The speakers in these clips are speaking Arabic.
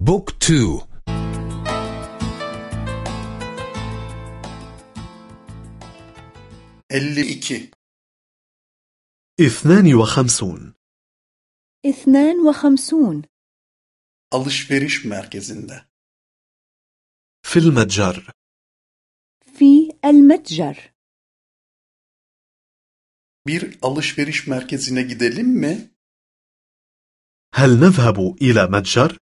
بوك تو. elli iki. اثنان وخمسون. اثنان وخمسون. Alışveriş merkezinde. في المتجر. في المتجر. Bir alışveriş merkezine gidelim mi? هل نذهب إلى متجر؟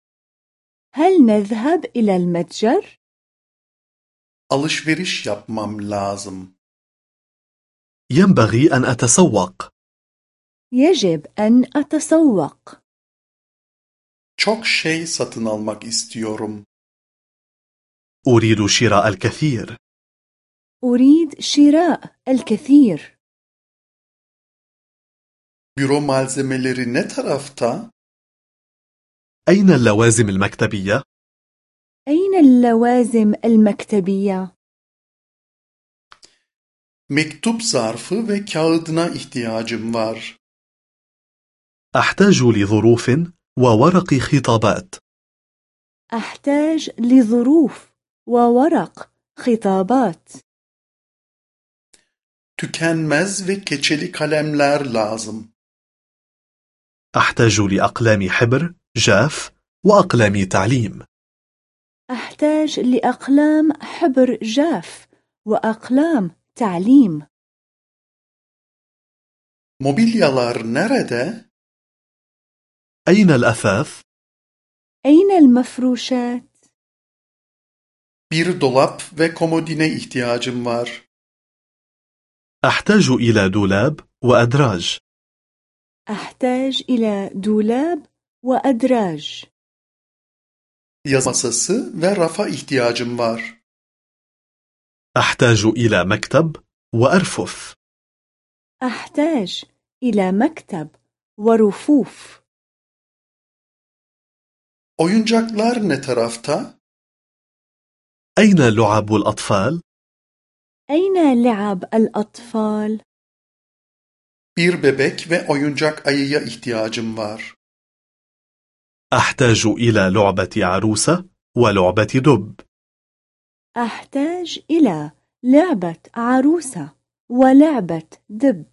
هل نذهب إلى المتجر؟ Alışveriş yapmam lazım. ينبغي أن أتسوق يجب أن أتسوق Çok şey satın almak istiyorum. أريد شراء الكثير أريد شراء الكثير Büro malzemeleri ne tarafta? أين اللوازم المكتبية؟ أين اللوازم المكتبية؟ Mektup zarfı ve kağıdına ihtiyacım var. أحتاج لظروف وورق خطابات أحتاج لظروف وورق خطابات Tükenmez ve keçeli kalemler lazım. أحتاج لأقلام حبر جاف وأقلام تعليم أحتاج لأقلام حبر جاف وأقلام تعليم Mobilyalar nerede? أين الأثاث؟ أين المفروشات؟ Bir dolap ve komodine ihtiyacım var. أحتاج إلى دولاب وأدراج أحتاج إلى دولاب وأدراج Yazı masası ve rafa ihtiyacım var. أحتاج إلى مكتب وأرفف أحتاج إلى مكتب ورفوف Oyuncaklar ne tarafta? أين لعب الأطفال؟ أين لعب الأطفال؟ Bir bebek ve oyuncak ayıya ihtiyacım var. أحتاج إلى لعبة عروسة ولعبة دب أحتاج إلى لعبة عروسة ولعبة دب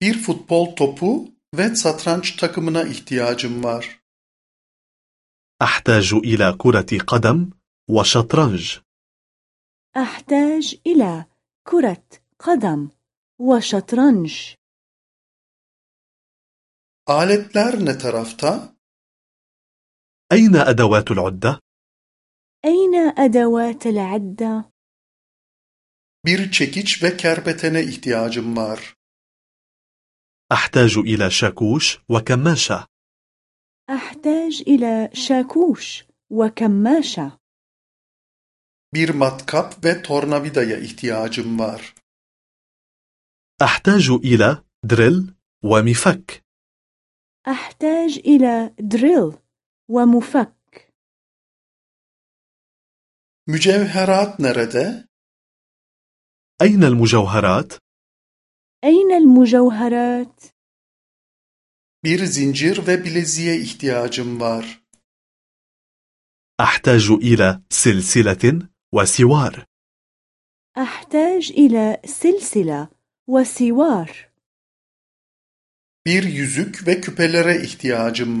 Bir futbol topu ve satranç takımına ihtiyacım var. أحتاج إلى كرة قدم وشطرنج أحتاج إلى كرة قدم وشطرنج Aletler ne tarafta? أين أدوات العدة؟ أين أدوات العدة؟ Bir çekiç ve kerpetene ihtiyacım var. أحتاج إلى شاكوش وكماشة أحتاج إلى شاكوش وكماشة Bir matkap ve tornavidaya ihtiyacım var. أحتاج إلى دريل ومفك أحتاج إلى دريل ومفك مجوهرات نردة؟ أين المجوهرات؟ أين المجوهرات؟ بير zincir ve bileziğe ihtiyacım أحتاج إلى سلسلة وسوار. أحتاج إلى سلسلة وسوار. بير yüzük ve küpelere ihtiyacım.